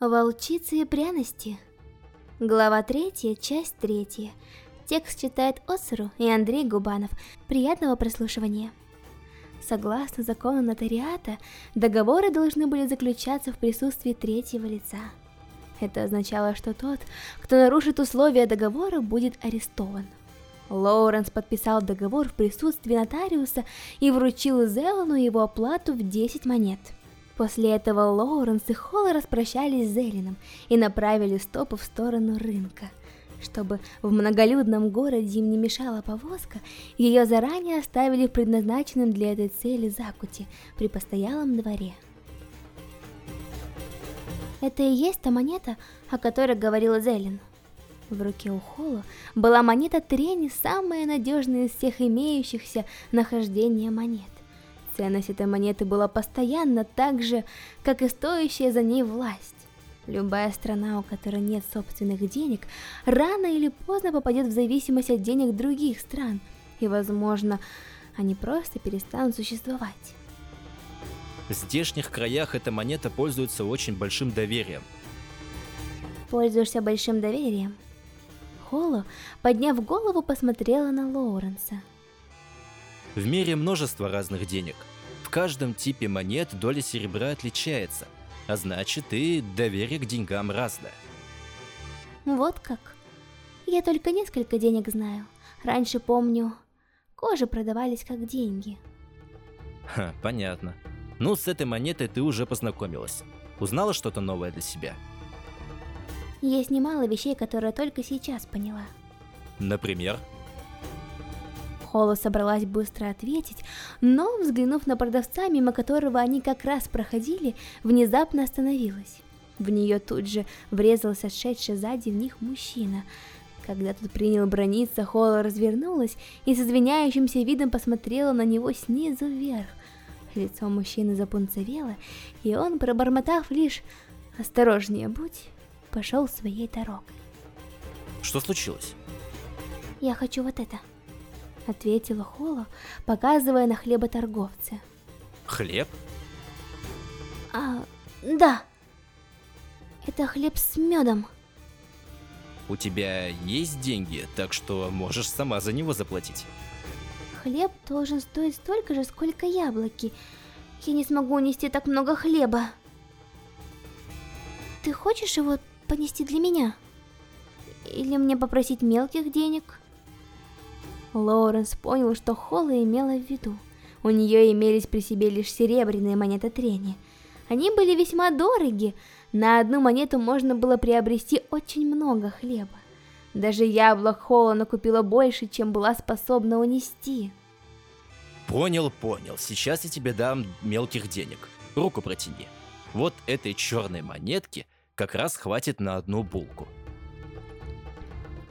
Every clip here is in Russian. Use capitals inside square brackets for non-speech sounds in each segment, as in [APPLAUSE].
Волчицы и пряности. Глава 3, часть 3. Текст читает Осру и Андрей Губанов. Приятного прослушивания. Согласно закону нотариата, договоры должны были заключаться в присутствии третьего лица. Это означало, что тот, кто нарушит условия договора, будет арестован. Лоуренс подписал договор в присутствии нотариуса и вручил Зелану его оплату в 10 монет. После этого Лоуренс и Холл распрощались с Зелином и направили стопы в сторону рынка. Чтобы в многолюдном городе им не мешала повозка, ее заранее оставили в предназначенном для этой цели закуте при постоялом дворе. Это и есть та монета, о которой говорил Зелин. В руке у Холла была монета Трени, самая надежная из всех имеющихся нахождения монет. Ценность этой монеты была постоянна так же, как и стоящая за ней власть. Любая страна, у которой нет собственных денег, рано или поздно попадет в зависимость от денег других стран, и, возможно, они просто перестанут существовать. В здешних краях эта монета пользуется очень большим доверием. Пользуешься большим доверием? Холло, подняв голову, посмотрела на Лоуренса. В мире множество разных денег. В каждом типе монет доля серебра отличается, а значит и доверие к деньгам разное. Вот как. Я только несколько денег знаю. Раньше помню, кожи продавались как деньги. Ха, понятно. Ну, с этой монетой ты уже познакомилась. Узнала что-то новое для себя? Есть немало вещей, которые только сейчас поняла. Например? Холла собралась быстро ответить, но, взглянув на продавца, мимо которого они как раз проходили, внезапно остановилась. В нее тут же врезался шедший сзади в них мужчина. Когда тот принял брониться, Холла развернулась и с извиняющимся видом посмотрела на него снизу вверх. Лицо мужчины запунцовело, и он, пробормотав лишь «Осторожнее будь», пошел своей дорогой. Что случилось? Я хочу вот это ответила Холо, показывая на хлеботорговца. Хлеб? А, да. Это хлеб с медом. У тебя есть деньги, так что можешь сама за него заплатить. Хлеб должен стоить столько же, сколько яблоки. Я не смогу унести так много хлеба. Ты хочешь его понести для меня? Или мне попросить мелких денег? Лоуренс понял, что Холла имела в виду. У нее имелись при себе лишь серебряные монеты трения. Они были весьма дороги, на одну монету можно было приобрести очень много хлеба. Даже яблок Холла накупила больше, чем была способна унести. Понял, понял. Сейчас я тебе дам мелких денег. Руку протяни. Вот этой черной монетки как раз хватит на одну булку.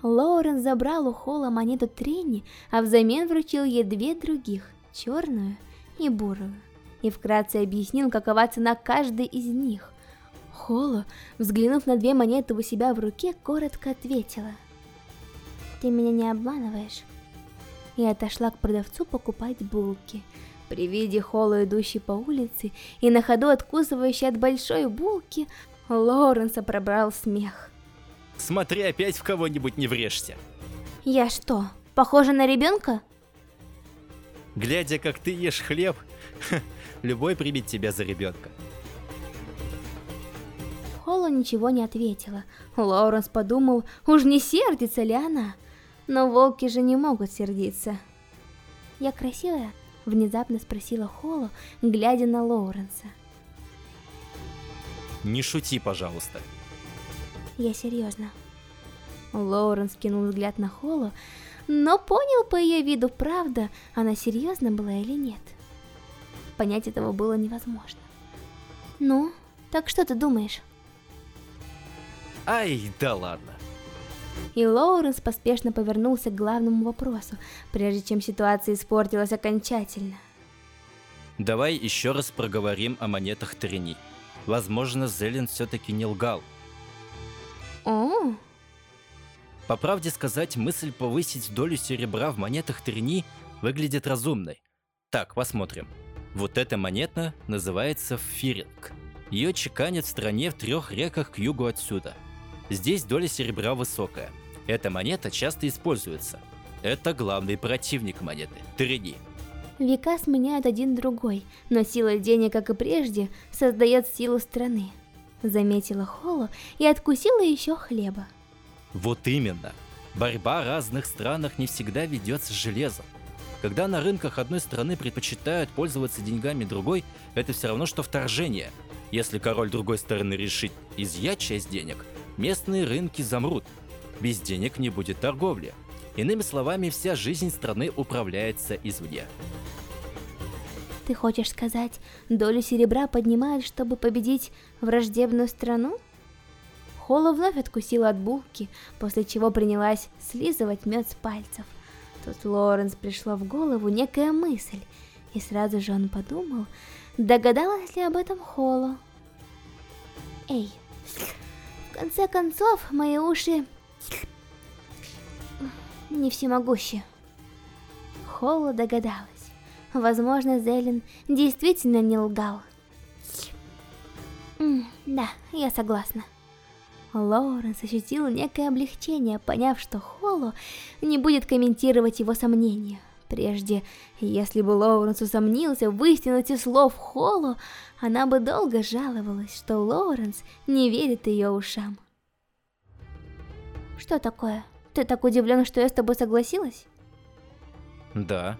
Лоурен забрал у Холла монету Тренни, а взамен вручил ей две других, черную и бурую, и вкратце объяснил, какова цена каждой из них. Холла, взглянув на две монеты у себя в руке, коротко ответила. «Ты меня не обманываешь?» И отошла к продавцу покупать булки. При виде Холла, идущей по улице и на ходу откусывающей от большой булки, Лоуренса пробрал смех. Смотри, опять в кого-нибудь не врежься. Я что, похожа на ребенка? Глядя, как ты ешь хлеб, [LAUGHS] любой примет тебя за ребенка. Холла ничего не ответила. Лоуренс подумал, уж не сердится ли она. Но волки же не могут сердиться. «Я красивая?» — внезапно спросила Холла, глядя на Лоуренса. «Не шути, пожалуйста», я серьезно. Лоуренс кинул взгляд на Холлу, но понял по ее виду, правда, она серьезно была или нет. Понять этого было невозможно. Ну, так что ты думаешь? Ай, да ладно. И Лоуренс поспешно повернулся к главному вопросу, прежде чем ситуация испортилась окончательно. Давай еще раз проговорим о монетах Трини. Возможно, Зелен все-таки не лгал. О. По правде сказать, мысль повысить долю серебра в монетах Трини выглядит разумной. Так, посмотрим. Вот эта монета называется фиринг. Ее чеканят в стране в трех реках к югу отсюда. Здесь доля серебра высокая. Эта монета часто используется. Это главный противник монеты – Тереги. Века сменяют один другой, но сила денег, как и прежде, создает силу страны. Заметила Холо и откусила еще хлеба. Вот именно. Борьба разных странах не всегда ведется с железом. Когда на рынках одной страны предпочитают пользоваться деньгами другой, это все равно, что вторжение. Если король другой стороны решит изъять часть денег, местные рынки замрут. Без денег не будет торговли. Иными словами, вся жизнь страны управляется извне. Ты хочешь сказать, долю серебра поднимают, чтобы победить враждебную страну? Холла вновь откусила от булки, после чего принялась слизывать мед с пальцев. Тут Лоренс пришло в голову некая мысль, и сразу же он подумал, догадалась ли об этом Холла. Эй, в конце концов, мои уши не всемогущи. Холла догадалась. Возможно, Зелен действительно не лгал. Да, я согласна. Лоуренс ощутил некое облегчение, поняв, что Холло не будет комментировать его сомнения. Прежде, если бы Лоуренс усомнился в истинности слов Холло, она бы долго жаловалась, что Лоуренс не верит ее ушам. Что такое? Ты так удивлен, что я с тобой согласилась? Да.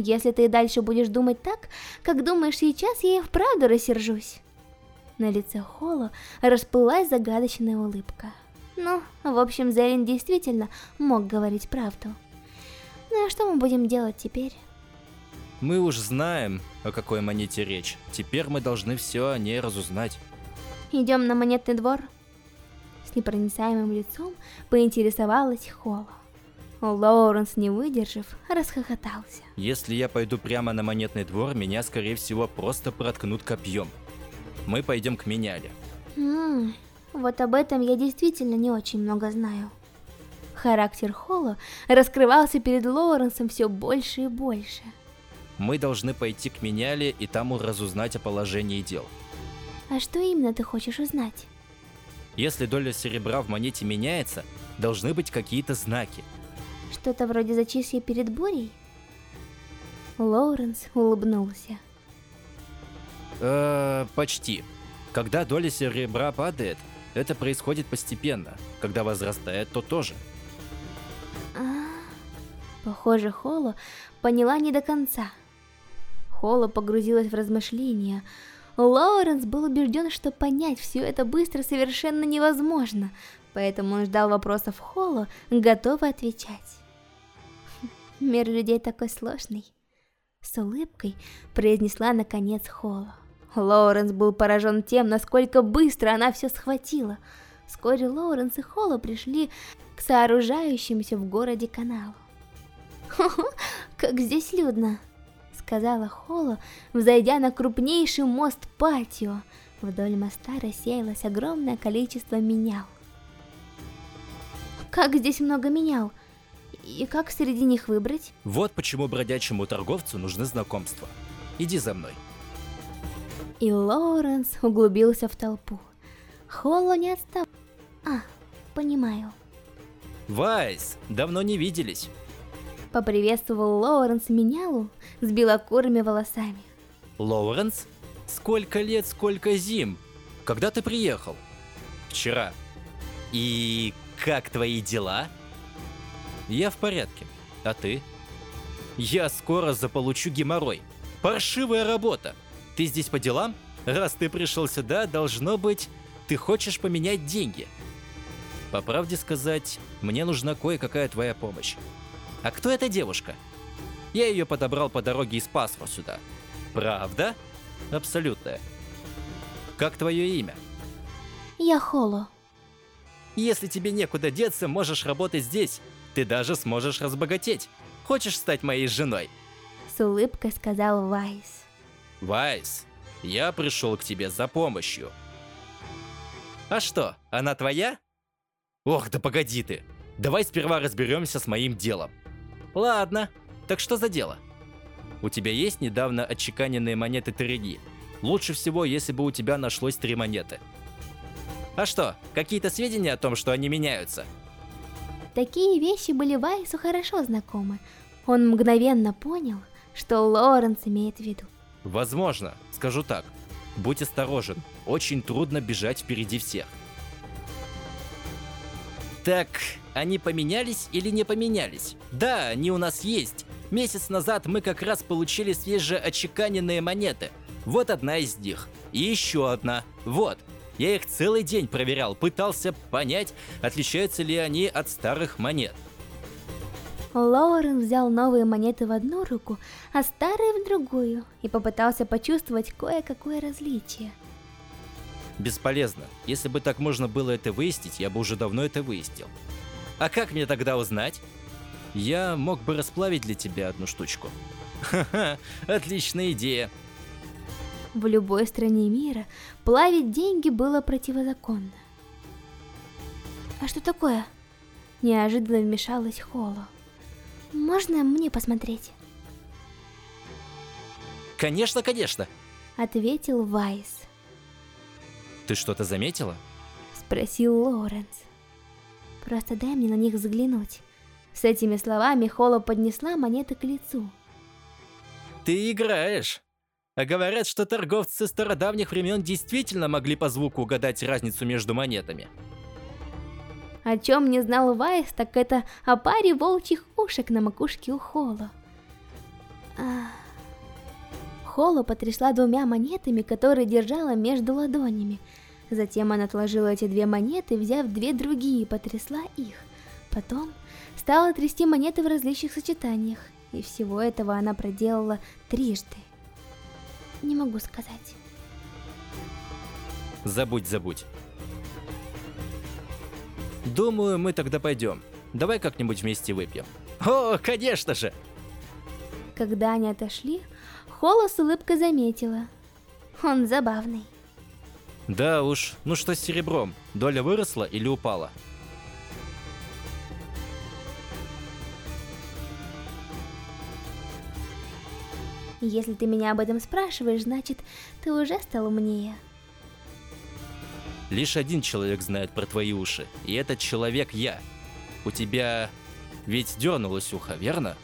Если ты дальше будешь думать так, как думаешь сейчас, я и вправду рассержусь. На лице Холо расплылась загадочная улыбка. Ну, в общем, Зелин действительно мог говорить правду. Ну а что мы будем делать теперь? Мы уж знаем, о какой монете речь. Теперь мы должны все о ней разузнать. Идем на монетный двор? С непроницаемым лицом поинтересовалась Холо. Лоуренс, не выдержав, расхохотался. Если я пойду прямо на монетный двор, меня, скорее всего, просто проткнут копьем. Мы пойдем к Меняле. Ммм, вот об этом я действительно не очень много знаю. Характер Холла раскрывался перед Лоуренсом все больше и больше. Мы должны пойти к Меняле и там разузнать о положении дел. А что именно ты хочешь узнать? Если доля серебра в монете меняется, должны быть какие-то знаки. Что-то вроде зачисья перед бурей? Лоуренс улыбнулся. Э, почти. Когда доля серебра падает, это происходит постепенно. Когда возрастает, то тоже. А, похоже, Холо поняла не до конца. Холо погрузилась в размышления. Лоуренс был убежден, что понять все это быстро совершенно невозможно, поэтому он ждал вопросов Холо, готовый отвечать. Мир людей такой сложный. С улыбкой произнесла наконец Холо. Лоуренс был поражен тем, насколько быстро она все схватила. Вскоре Лоуренс и Холо пришли к сооружающемуся в городе каналу. «Хо-хо, как здесь людно!» сказала Холо, взойдя на крупнейший мост патио. Вдоль моста рассеялось огромное количество менял. «Как здесь много менял!» И как среди них выбрать? Вот почему бродячему торговцу нужны знакомства. Иди за мной. И Лоуренс углубился в толпу. Холло не отстал. А, понимаю. Вайс, давно не виделись. Поприветствовал Лоуренс Менялу с белокурыми волосами. Лоуренс? Сколько лет, сколько зим? Когда ты приехал? Вчера. И как твои дела? Я в порядке. А ты? Я скоро заполучу геморрой. Паршивая работа. Ты здесь по делам? Раз ты пришел сюда, должно быть, ты хочешь поменять деньги. По правде сказать, мне нужна кое-какая твоя помощь. А кто эта девушка? Я ее подобрал по дороге и спас вас сюда. Правда? Абсолютно. Как твое имя? Я Холо. Если тебе некуда деться, можешь работать здесь. Ты даже сможешь разбогатеть. Хочешь стать моей женой? С улыбкой сказал Вайс. Вайс, я пришел к тебе за помощью. А что, она твоя? Ох, да погоди ты. Давай сперва разберемся с моим делом. Ладно, так что за дело? У тебя есть недавно отчеканенные монеты Тереги? Лучше всего, если бы у тебя нашлось три монеты. А что, какие-то сведения о том, что они меняются? Такие вещи были Вайсу хорошо знакомы. Он мгновенно понял, что Лоренс имеет в виду. Возможно, скажу так. Будь осторожен, очень трудно бежать впереди всех. Так, они поменялись или не поменялись? Да, они у нас есть. Месяц назад мы как раз получили свежеочеканенные монеты. Вот одна из них. И еще одна. Вот. Я их целый день проверял, пытался понять, отличаются ли они от старых монет. Лоурен взял новые монеты в одну руку, а старые в другую, и попытался почувствовать кое-какое различие. Бесполезно. Если бы так можно было это выяснить, я бы уже давно это выяснил. А как мне тогда узнать? Я мог бы расплавить для тебя одну штучку. Ха-ха, отличная идея. В любой стране мира плавить деньги было противозаконно. А что такое? Неожиданно вмешалась Холо. Можно мне посмотреть? Конечно, конечно. Ответил Вайс. Ты что-то заметила? Спросил Лоренс. Просто дай мне на них взглянуть. С этими словами Холо поднесла монеты к лицу. Ты играешь. А говорят, что торговцы стародавних времен действительно могли по звуку угадать разницу между монетами. О чем не знал Вайс, так это о паре волчьих ушек на макушке у Холо. А... Холо потрясла двумя монетами, которые держала между ладонями. Затем она отложила эти две монеты, взяв две другие, потрясла их. Потом стала трясти монеты в различных сочетаниях, и всего этого она проделала трижды. Не могу сказать. Забудь, забудь. Думаю, мы тогда пойдем. Давай как-нибудь вместе выпьем. О, конечно же! Когда они отошли, Холла с улыбкой заметила. Он забавный. Да уж, ну что с серебром? Доля выросла или упала? Если ты меня об этом спрашиваешь, значит, ты уже стал умнее. Лишь один человек знает про твои уши, и этот человек я. У тебя ведь дернулось ухо, верно?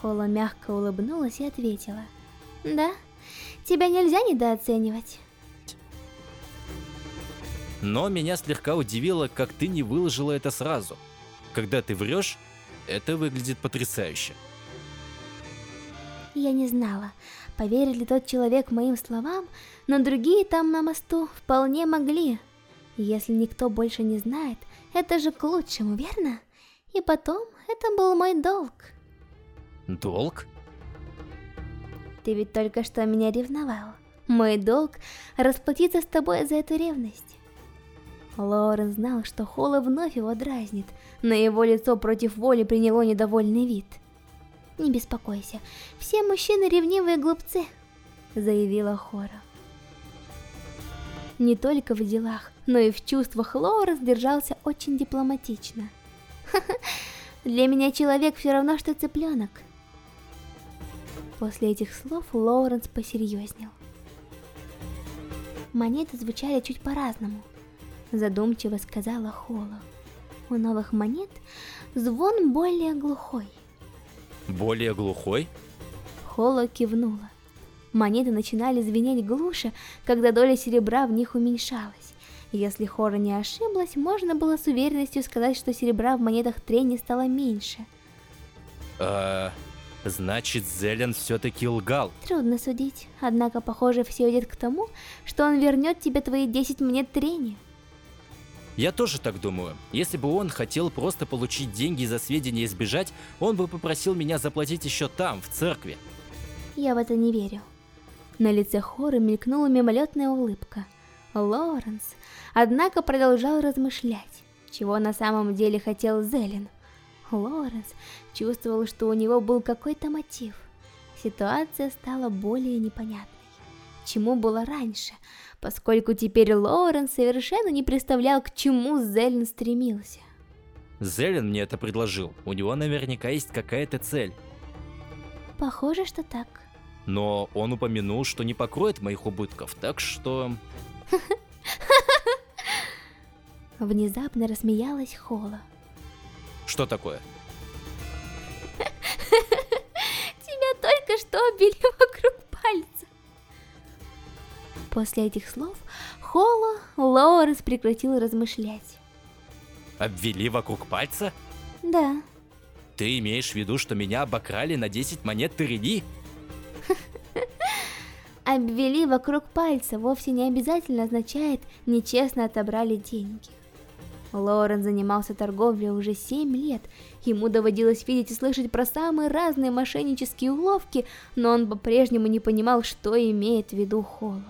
Холла мягко улыбнулась и ответила. Да, тебя нельзя недооценивать. Но меня слегка удивило, как ты не выложила это сразу. Когда ты врешь, это выглядит потрясающе. Я не знала, поверит ли тот человек моим словам, но другие там на мосту вполне могли. Если никто больше не знает, это же к лучшему, верно? И потом, это был мой долг. Долг? Ты ведь только что меня ревновал. Мой долг — расплатиться с тобой за эту ревность. Лорен знал, что Холла вновь его дразнит, но его лицо против воли приняло недовольный вид. «Не беспокойся, все мужчины ревнивые глупцы», — заявила Хора. Не только в делах, но и в чувствах Лоуренс держался очень дипломатично. для меня человек все равно, что цыпленок. После этих слов Лоуренс посерьезнел. Монеты звучали чуть по-разному. Задумчиво сказала Холо. У новых монет звон более глухой. Более глухой? Холо кивнула. Монеты начинали звенеть глуше, когда доля серебра в них уменьшалась. Если Хора не ошиблась, можно было с уверенностью сказать, что серебра в монетах Трени стало меньше. А, значит, Зелен все-таки лгал. Трудно судить, однако, похоже, все идет к тому, что он вернет тебе твои 10 монет Трени. Я тоже так думаю. Если бы он хотел просто получить деньги за сведения и сбежать, он бы попросил меня заплатить еще там, в церкви. Я в это не верю. На лице Хоры мелькнула мимолетная улыбка. Лоренс, однако, продолжал размышлять, чего на самом деле хотел Зелен. Лоренс чувствовал, что у него был какой-то мотив. Ситуация стала более непонятной. Чему было раньше, поскольку теперь Лоренс совершенно не представлял, к чему Зелен стремился. Зелен мне это предложил. У него наверняка есть какая-то цель. Похоже, что так. Но он упомянул, что не покроет моих убытков, так что... [LAUGHS] Внезапно рассмеялась Хола. Что такое? [LAUGHS] Тебя только что обили вокруг пальца. После этих слов Холла Лоуренс прекратил размышлять. Обвели вокруг пальца? Да. Ты имеешь в виду, что меня обокрали на 10 монет Терени? [LAUGHS] Обвели вокруг пальца вовсе не обязательно означает нечестно отобрали деньги. Лорен занимался торговлей уже 7 лет. Ему доводилось видеть и слышать про самые разные мошеннические уловки, но он по-прежнему не понимал, что имеет в виду Холло.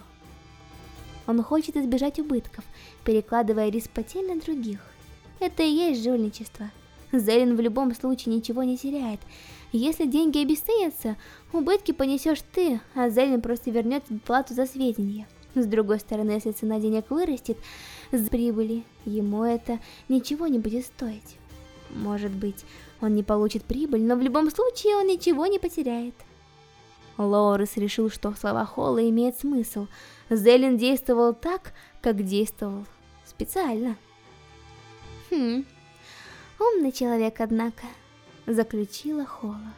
Он хочет избежать убытков, перекладывая риск потерь на других. Это и есть жульничество. Зелен в любом случае ничего не теряет. Если деньги обесценятся, убытки понесешь ты, а Зелен просто вернет плату за сведения. С другой стороны, если цена денег вырастет с прибыли, ему это ничего не будет стоить. Может быть, он не получит прибыль, но в любом случае он ничего не потеряет. Лоурес решил, что слова Холла имеют смысл. Зелен действовал так, как действовал специально. Хм, умный человек, однако, заключила Холла.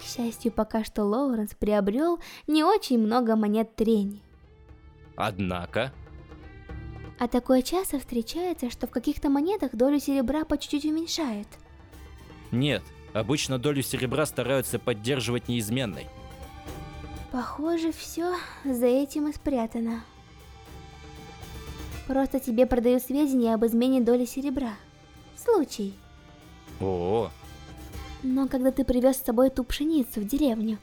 К счастью, пока что Лоуренс приобрел не очень много монет трени. Однако... А такое часто встречается, что в каких-то монетах долю серебра по чуть-чуть уменьшают. Нет, обычно долю серебра стараются поддерживать неизменной. Похоже, все за этим и спрятано. Просто тебе продают сведения об измене доли серебра. Случай. О, -о, -о. Но когда ты привез с собой ту пшеницу в деревню,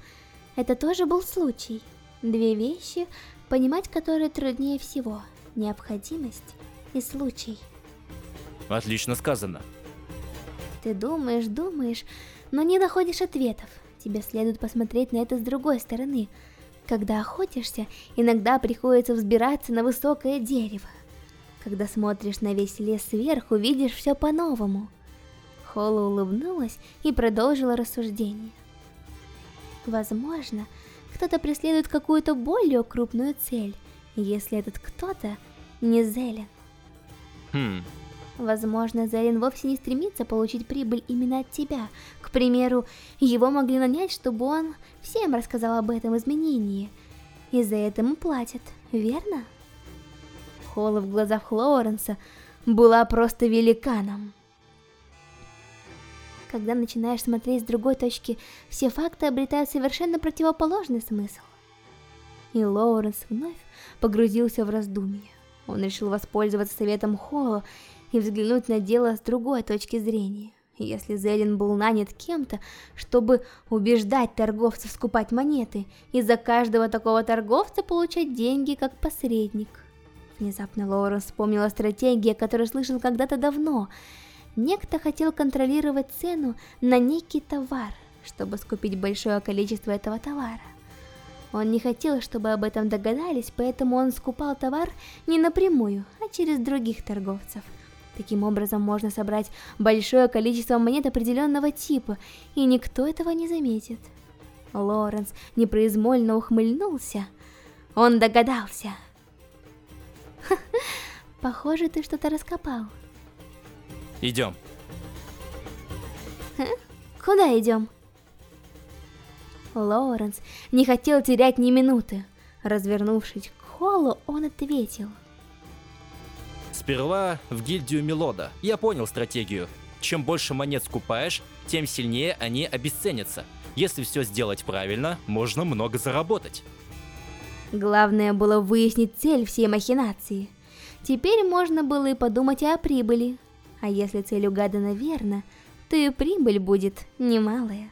это тоже был случай. Две вещи, понимать которые труднее всего. Необходимость и случай. Отлично сказано. Ты думаешь, думаешь, но не находишь ответов. Тебе следует посмотреть на это с другой стороны. Когда охотишься, иногда приходится взбираться на высокое дерево. Когда смотришь на весь лес сверху, видишь все по-новому. Холла улыбнулась и продолжила рассуждение. Возможно, кто-то преследует какую-то более крупную цель, если этот кто-то не Зелен. Хм. Возможно, Зелен вовсе не стремится получить прибыль именно от тебя. К примеру, его могли нанять, чтобы он всем рассказал об этом изменении. И за это ему платят, верно? Холла в глазах Лоуренса была просто великаном. Когда начинаешь смотреть с другой точки, все факты обретают совершенно противоположный смысл. И Лоуренс вновь погрузился в раздумье. Он решил воспользоваться советом Холла и взглянуть на дело с другой точки зрения. Если Зелин был нанят кем-то, чтобы убеждать торговцев скупать монеты, и за каждого такого торговца получать деньги как посредник. Внезапно Лоуренс вспомнил о стратегии, которую слышал когда-то давно – Некто хотел контролировать цену на некий товар, чтобы скупить большое количество этого товара. Он не хотел, чтобы об этом догадались, поэтому он скупал товар не напрямую, а через других торговцев. Таким образом можно собрать большое количество монет определенного типа, и никто этого не заметит. Лоренс непроизвольно ухмыльнулся. Он догадался. Похоже, ты что-то раскопал. Идем. Куда идем? Лоуренс не хотел терять ни минуты. Развернувшись к Холлу, он ответил. Сперва в гильдию Мелода. Я понял стратегию. Чем больше монет скупаешь, тем сильнее они обесценятся. Если все сделать правильно, можно много заработать. Главное было выяснить цель всей махинации. Теперь можно было и подумать о прибыли. А если цель угадана верно, то и прибыль будет немалая.